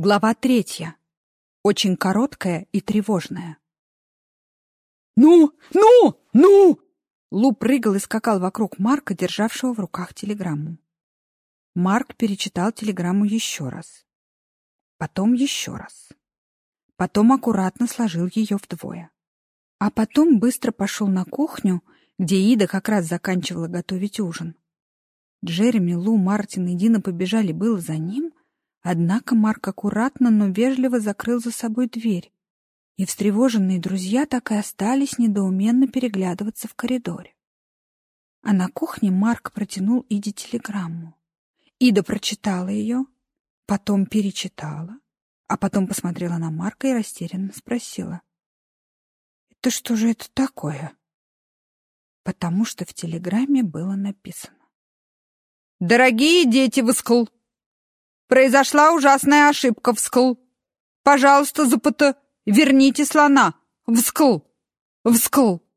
Глава третья. Очень короткая и тревожная. «Ну! Ну! Ну!» Лу прыгал и скакал вокруг Марка, державшего в руках телеграмму. Марк перечитал телеграмму еще раз. Потом еще раз. Потом аккуратно сложил ее вдвое. А потом быстро пошел на кухню, где Ида как раз заканчивала готовить ужин. Джереми, Лу, Мартин и Дина побежали было за ним, однако Марк аккуратно, но вежливо закрыл за собой дверь, и встревоженные друзья так и остались недоуменно переглядываться в коридоре. А на кухне Марк протянул Иде телеграмму. Ида прочитала ее, потом перечитала, а потом посмотрела на Марка и растерянно спросила. «Это что же это такое?» Потому что в телеграмме было написано. «Дорогие дети Вскл, произошла ужасная ошибка Вскл. Пожалуйста, запыта, верните слона. Вскл, Вскл».